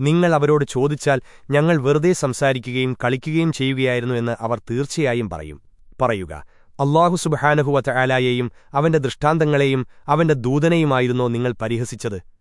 നിങ്ങൾ അവരോട് ചോദിച്ചാൽ ഞങ്ങൾ വെറുതെ സംസാരിക്കുകയും കളിക്കുകയും ചെയ്യുകയായിരുന്നു എന്ന് അവർ തീർച്ചയായും പറയും. പറയുക അള്ളാഹു സുബഹാനഹുവ ആലായെയും അവന്റെ ദൃഷ്ടാന്തങ്ങളെയും അവന്റെ ദൂതനെയുമായിരുന്നോ നിങ്ങൾ പരിഹസിച്ചത്?